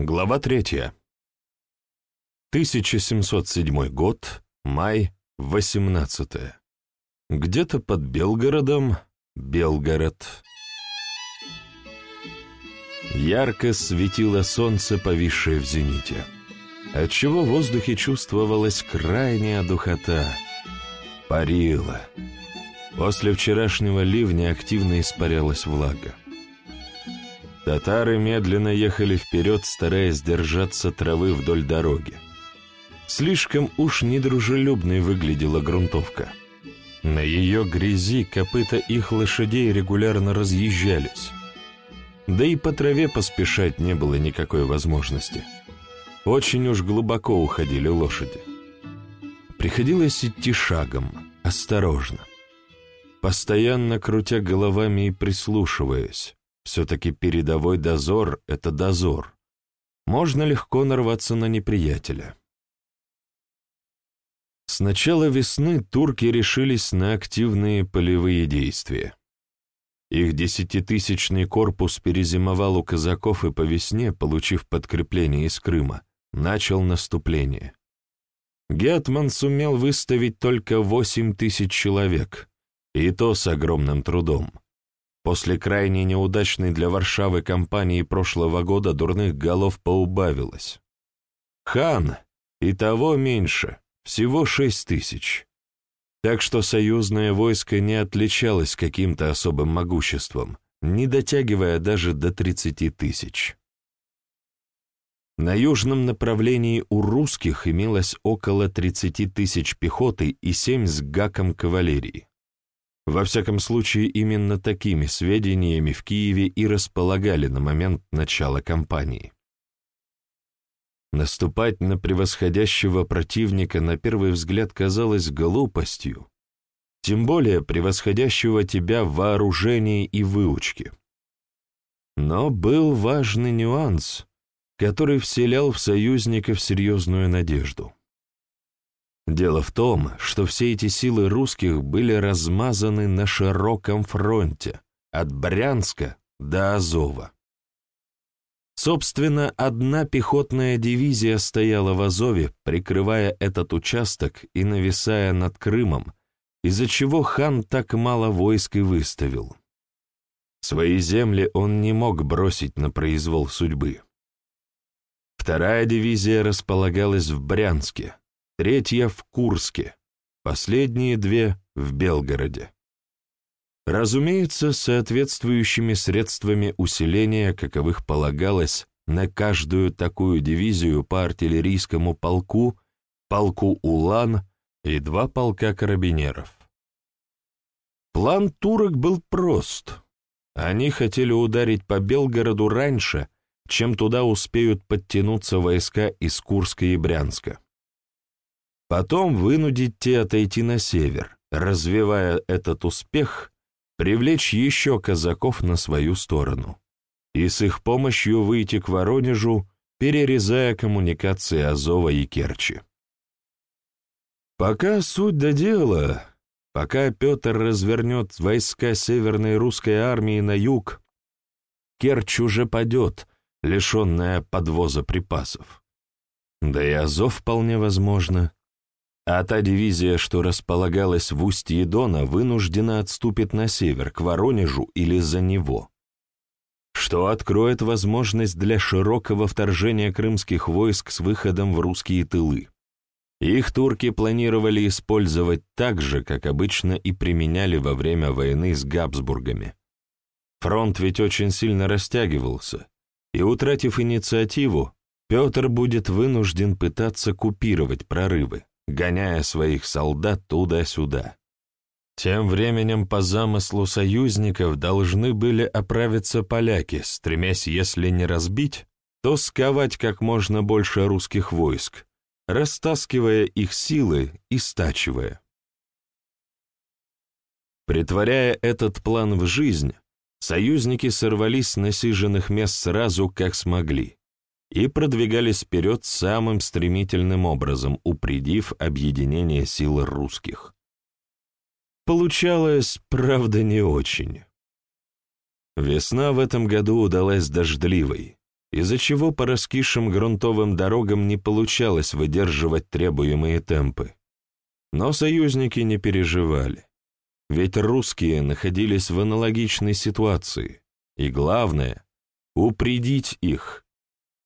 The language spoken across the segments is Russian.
Глава третья. 1707 год, май, 18 Где-то под Белгородом, Белгород. Ярко светило солнце, повисшее в зените, отчего в воздухе чувствовалась крайняя духота. Парило. После вчерашнего ливня активно испарялась влага. Татары медленно ехали вперед, стараясь держаться травы вдоль дороги. Слишком уж недружелюбной выглядела грунтовка. На ее грязи копыта их лошадей регулярно разъезжались. Да и по траве поспешать не было никакой возможности. Очень уж глубоко уходили лошади. Приходилось идти шагом, осторожно. Постоянно крутя головами и прислушиваясь, все-таки передовой дозор — это дозор. Можно легко нарваться на неприятеля. С начала весны турки решились на активные полевые действия. Их десятитысячный корпус перезимовал у казаков и по весне, получив подкрепление из Крыма, начал наступление. Гетман сумел выставить только восемь тысяч человек, и то с огромным трудом. После крайне неудачной для Варшавы кампании прошлого года дурных голов поубавилось. Хан и того меньше, всего шесть тысяч. Так что союзное войско не отличалось каким-то особым могуществом, не дотягивая даже до тридцати тысяч. На южном направлении у русских имелось около 30 тысяч пехоты и 7 с гаком кавалерии. Во всяком случае, именно такими сведениями в Киеве и располагали на момент начала кампании. Наступать на превосходящего противника на первый взгляд казалось глупостью, тем более превосходящего тебя в вооружении и выучке. Но был важный нюанс, который вселял в союзников серьезную надежду. Дело в том, что все эти силы русских были размазаны на широком фронте, от Брянска до Азова. Собственно, одна пехотная дивизия стояла в Азове, прикрывая этот участок и нависая над Крымом, из-за чего хан так мало войск и выставил. Свои земли он не мог бросить на произвол судьбы. Вторая дивизия располагалась в Брянске, третья в Курске, последние две в Белгороде. Разумеется, соответствующими средствами усиления, каковых полагалось на каждую такую дивизию по артиллерийскому полку, полку Улан и два полка карабинеров. План турок был прост. Они хотели ударить по Белгороду раньше, чем туда успеют подтянуться войска из Курска и Брянска. Потом вынудить те отойти на север, развивая этот успех, привлечь еще казаков на свою сторону и с их помощью выйти к Воронежу, перерезая коммуникации Азова и Керчи. Пока суть до дела, пока Петр развернет войска Северной русской армии на юг, Керчь уже падет, лишенная подвоза припасов. Да и Азов вполне возможно а та дивизия, что располагалась в устье Дона, вынуждена отступит на север, к Воронежу или за него, что откроет возможность для широкого вторжения крымских войск с выходом в русские тылы. Их турки планировали использовать так же, как обычно и применяли во время войны с Габсбургами. Фронт ведь очень сильно растягивался, и, утратив инициативу, Петр будет вынужден пытаться купировать прорывы гоняя своих солдат туда-сюда. Тем временем по замыслу союзников должны были оправиться поляки, стремясь, если не разбить, то сковать как можно больше русских войск, растаскивая их силы и стачивая. Притворяя этот план в жизнь, союзники сорвались с насиженных мест сразу, как смогли и продвигались вперед самым стремительным образом, упредив объединение сил русских. Получалось, правда, не очень. Весна в этом году удалась дождливой, из-за чего по раскисшим грунтовым дорогам не получалось выдерживать требуемые темпы. Но союзники не переживали, ведь русские находились в аналогичной ситуации, и главное — упредить их.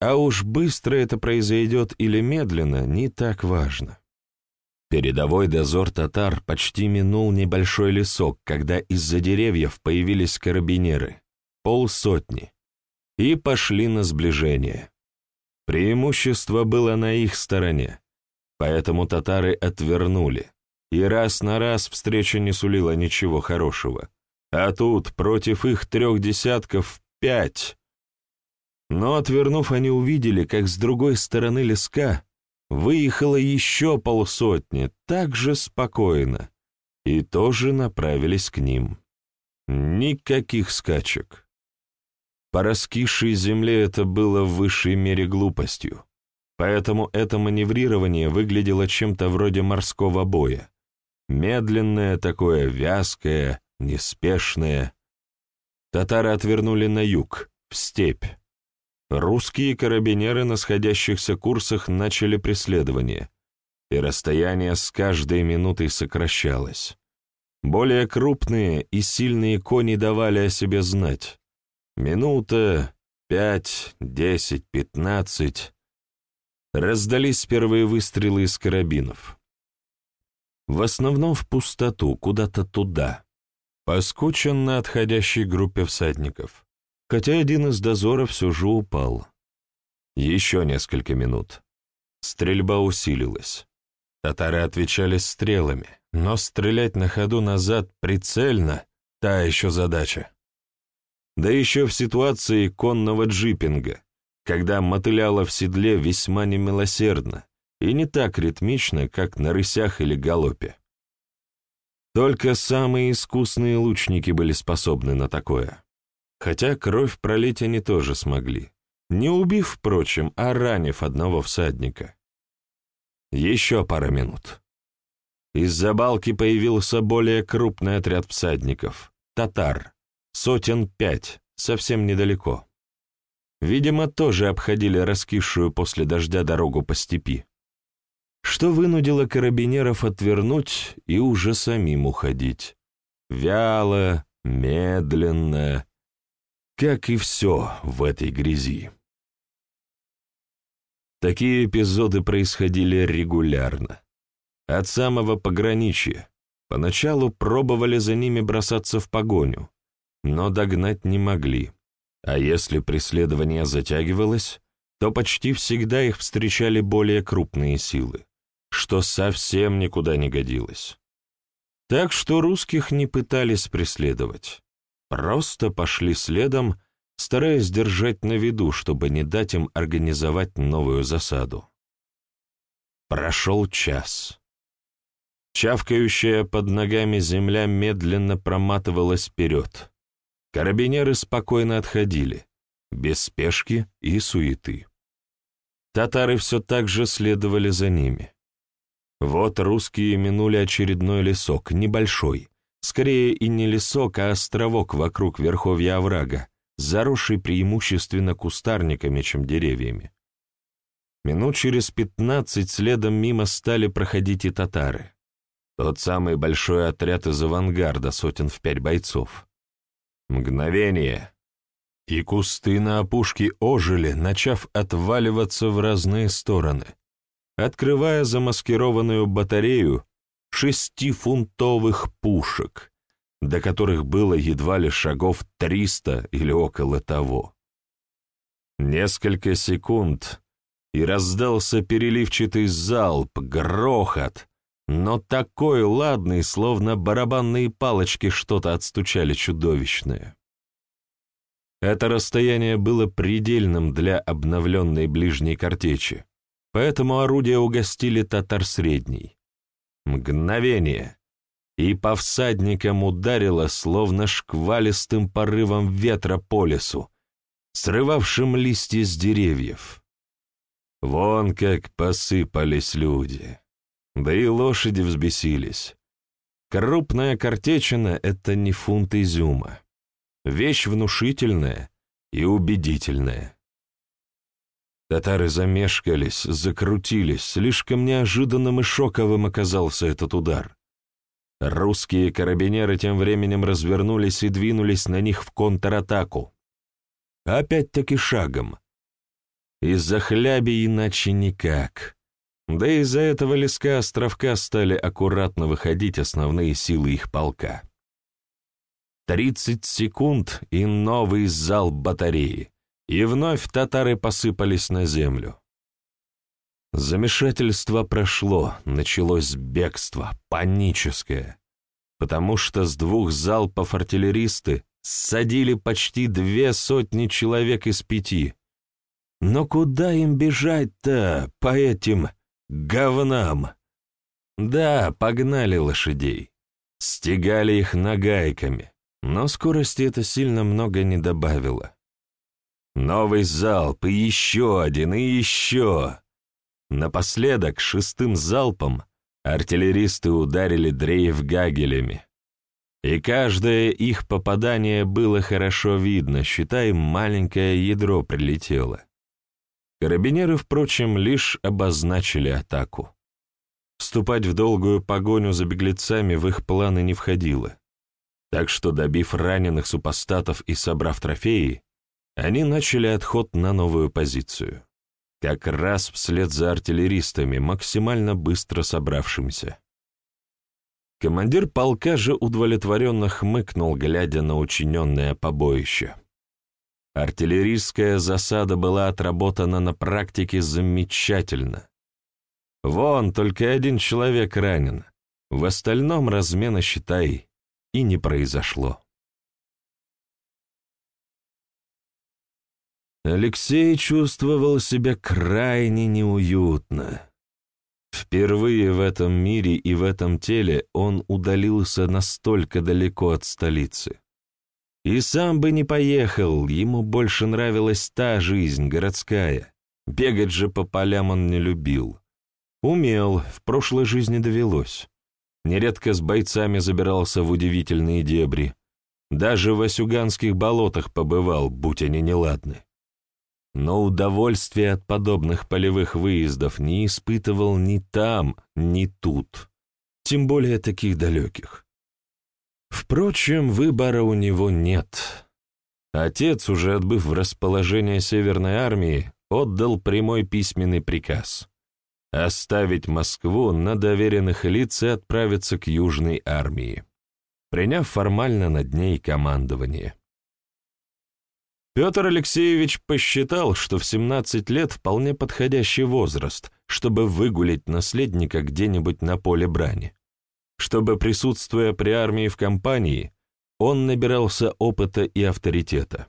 А уж быстро это произойдет или медленно, не так важно. Передовой дозор татар почти минул небольшой лесок, когда из-за деревьев появились карабинеры, полсотни, и пошли на сближение. Преимущество было на их стороне, поэтому татары отвернули, и раз на раз встреча не сулила ничего хорошего. А тут против их трех десятков пять. Но отвернув, они увидели, как с другой стороны леска выехало еще полсотни, так же спокойно, и тоже направились к ним. Никаких скачек. По раскисшей земле это было в высшей мере глупостью, поэтому это маневрирование выглядело чем-то вроде морского боя. Медленное такое, вязкое, неспешное. Татары отвернули на юг, в степь. Русские карабинеры на сходящихся курсах начали преследование, и расстояние с каждой минутой сокращалось. Более крупные и сильные кони давали о себе знать. Минута, пять, десять, пятнадцать. Раздались первые выстрелы из карабинов. В основном в пустоту, куда-то туда, по скученно отходящей группе всадников хотя один из дозоров все же упал. Еще несколько минут. Стрельба усилилась. Татары отвечали стрелами, но стрелять на ходу назад прицельно — та еще задача. Да еще в ситуации конного джипинга, когда мотыляло в седле весьма немилосердно и не так ритмично, как на рысях или галопе. Только самые искусные лучники были способны на такое. Хотя кровь пролить они тоже смогли, не убив, впрочем, а ранив одного всадника. Еще пара минут. Из-за балки появился более крупный отряд всадников — татар, сотен пять, совсем недалеко. Видимо, тоже обходили раскисшую после дождя дорогу по степи, что вынудило карабинеров отвернуть и уже самим уходить. Вяло, медленно, как и все в этой грязи. Такие эпизоды происходили регулярно. От самого пограничья. Поначалу пробовали за ними бросаться в погоню, но догнать не могли. А если преследование затягивалось, то почти всегда их встречали более крупные силы, что совсем никуда не годилось. Так что русских не пытались преследовать. Просто пошли следом, стараясь держать на виду, чтобы не дать им организовать новую засаду. Прошел час. Чавкающая под ногами земля медленно проматывалась вперед. Карабинеры спокойно отходили, без спешки и суеты. Татары все так же следовали за ними. Вот русские минули очередной лесок, небольшой, Скорее и не лесок, а островок вокруг верховья оврага, заросший преимущественно кустарниками, чем деревьями. Минут через пятнадцать следом мимо стали проходить и татары. Тот самый большой отряд из авангарда, сотен в пять бойцов. Мгновение. И кусты на опушке ожили, начав отваливаться в разные стороны, открывая замаскированную батарею, шестифунтовых пушек, до которых было едва ли шагов триста или около того. Несколько секунд, и раздался переливчатый залп, грохот, но такой ладный, словно барабанные палочки что-то отстучали чудовищное. Это расстояние было предельным для обновленной ближней картечи, поэтому орудия угостили татар средний. Мгновение, и по всадникам ударило, словно шквалистым порывом ветра по лесу, срывавшим листья с деревьев. Вон как посыпались люди. Да и лошади взбесились. Крупная картечина — это не фунт изюма. Вещь внушительная и убедительная. Татары замешкались, закрутились, слишком неожиданным и шоковым оказался этот удар. Русские карабинеры тем временем развернулись и двинулись на них в контратаку. Опять-таки шагом. Из-за хляби иначе никак. Да из-за этого леска островка стали аккуратно выходить основные силы их полка. Тридцать секунд и новый залп батареи, и вновь татары посыпались на землю. Замешательство прошло, началось бегство, паническое, потому что с двух залпов артиллеристы ссадили почти две сотни человек из пяти. Но куда им бежать-то по этим говнам? Да, погнали лошадей, стегали их нагайками, но скорости это сильно много не добавило. Новый залп, и еще один, и еще. Напоследок, шестым залпом, артиллеристы ударили дрейф гагелями. И каждое их попадание было хорошо видно, считай, маленькое ядро прилетело. Карабинеры, впрочем, лишь обозначили атаку. Вступать в долгую погоню за беглецами в их планы не входило. Так что, добив раненых супостатов и собрав трофеи, они начали отход на новую позицию как раз вслед за артиллеристами, максимально быстро собравшимися. Командир полка же удовлетворенно хмыкнул, глядя на учиненное побоище. Артиллерийская засада была отработана на практике замечательно. Вон, только один человек ранен. В остальном размена, считай, и не произошло. Алексей чувствовал себя крайне неуютно. Впервые в этом мире и в этом теле он удалился настолько далеко от столицы. И сам бы не поехал, ему больше нравилась та жизнь, городская. Бегать же по полям он не любил. Умел, в прошлой жизни довелось. Нередко с бойцами забирался в удивительные дебри. Даже в Осюганских болотах побывал, будь они неладны но удовольствия от подобных полевых выездов не испытывал ни там, ни тут, тем более таких далеких. Впрочем, выбора у него нет. Отец, уже отбыв в расположение Северной армии, отдал прямой письменный приказ — оставить Москву на доверенных лиц и отправиться к Южной армии, приняв формально над ней командование. Петр Алексеевич посчитал, что в 17 лет вполне подходящий возраст, чтобы выгулить наследника где-нибудь на поле брани. Чтобы, присутствуя при армии в кампании, он набирался опыта и авторитета.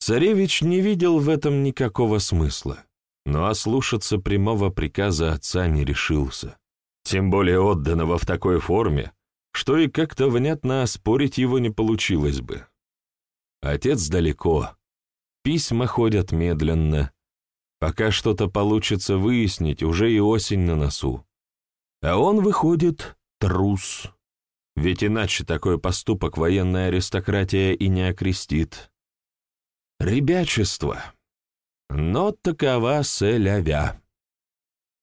Царевич не видел в этом никакого смысла, но ослушаться прямого приказа отца не решился, тем более отданного в такой форме, что и как-то внятно оспорить его не получилось бы. Отец далеко. Письма ходят медленно. Пока что-то получится выяснить, уже и осень на носу. А он выходит трус. Ведь иначе такой поступок военная аристократия и не окрестит. Ребячество. Но такова селявя.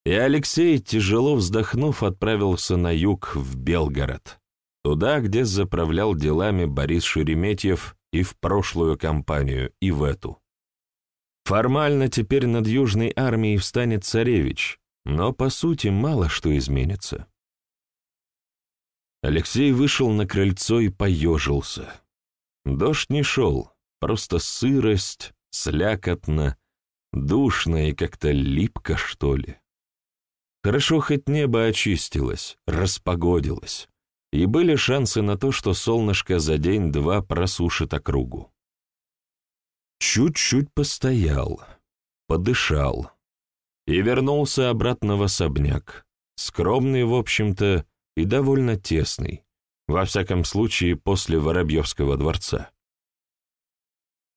И Алексей, тяжело вздохнув, отправился на юг, в Белгород, туда, где заправлял делами Борис Шереметьев и в прошлую кампанию, и в эту. Формально теперь над Южной армией встанет царевич, но по сути мало что изменится. Алексей вышел на крыльцо и поежился. Дождь не шел, просто сырость, слякотно, душно и как-то липко, что ли. Хорошо хоть небо очистилось, распогодилось и были шансы на то, что солнышко за день-два просушит округу. Чуть-чуть постоял, подышал и вернулся обратно в особняк, скромный, в общем-то, и довольно тесный, во всяком случае после Воробьевского дворца.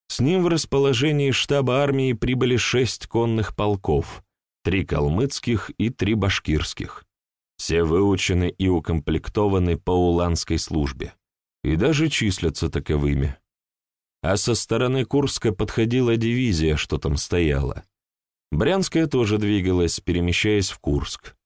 С ним в расположении штаба армии прибыли шесть конных полков, три калмыцких и три башкирских. Все выучены и укомплектованы по уланской службе, и даже числятся таковыми. а со стороны Курска подходила дивизия, что там стояла. Брянская тоже двигалась, перемещаясь в Курск.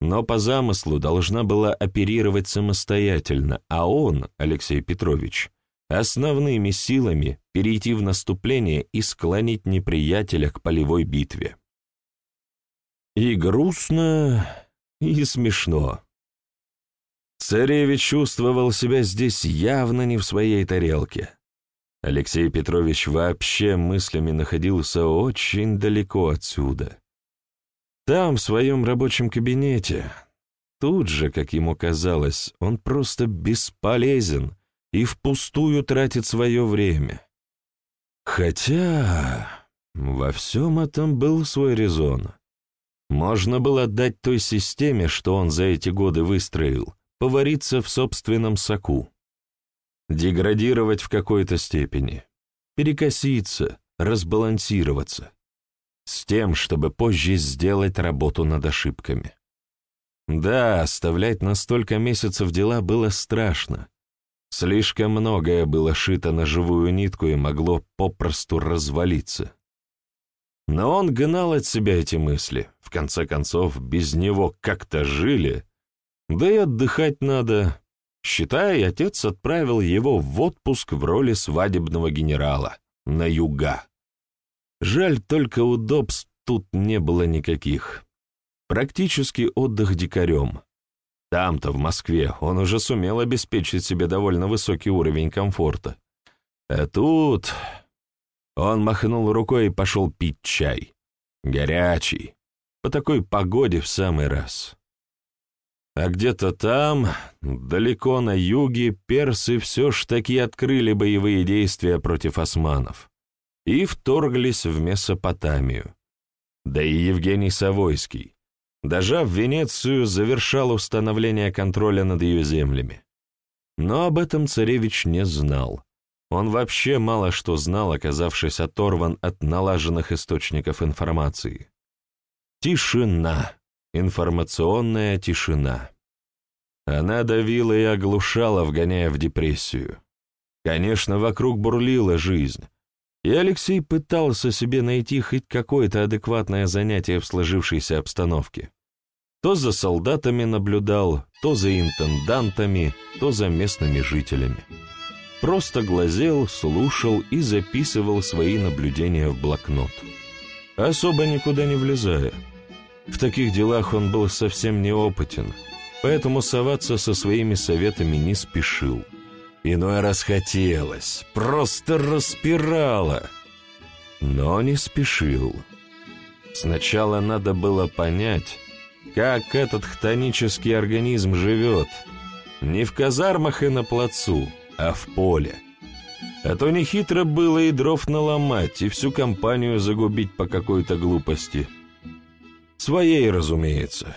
Но по замыслу должна была оперировать самостоятельно, а он, Алексей Петрович, основными силами перейти в наступление и склонить неприятеля к полевой битве. И грустно, и смешно. Царевич чувствовал себя здесь явно не в своей тарелке. Алексей Петрович вообще мыслями находился очень далеко отсюда. Там, в своем рабочем кабинете, тут же, как ему казалось, он просто бесполезен и впустую тратит свое время. Хотя во всем этом был свой резон. Можно было дать той системе, что он за эти годы выстроил, повариться в собственном соку. Деградировать в какой-то степени, перекоситься, разбалансироваться. С тем, чтобы позже сделать работу над ошибками. Да, оставлять на столько месяцев дела было страшно. Слишком многое было шито на живую нитку и могло попросту развалиться. Но он гнал от себя эти мысли. В конце концов, без него как-то жили. Да и отдыхать надо. Считай, отец отправил его в отпуск в роли свадебного генерала. На юга. Жаль, только удобств тут не было никаких. Практически отдых дикарем. Там-то, в Москве, он уже сумел обеспечить себе довольно высокий уровень комфорта. А тут он махнул рукой и пошел пить чай. Горячий. По такой погоде в самый раз. А где-то там, далеко на юге, персы все ж таки открыли боевые действия против османов и вторглись в Месопотамию. Да и Евгений Савойский, дожав Венецию, завершал установление контроля над ее землями. Но об этом царевич не знал. Он вообще мало что знал, оказавшись оторван от налаженных источников информации. Тишина, информационная тишина. Она давила и оглушала, вгоняя в депрессию. Конечно, вокруг бурлила жизнь, и Алексей пытался себе найти хоть какое-то адекватное занятие в сложившейся обстановке. То за солдатами наблюдал, то за интендантами, то за местными жителями. Просто глазел, слушал и записывал свои наблюдения в блокнот. Особо никуда не влезая. В таких делах он был совсем неопытен, поэтому соваться со своими советами не спешил. Иной раз хотелось, просто распирало. Но не спешил. Сначала надо было понять, как этот хтонический организм живет. Не в казармах и на плацу, а в поле. А то нехитро было и дров наломать, и всю компанию загубить по какой-то глупости. Своей, разумеется.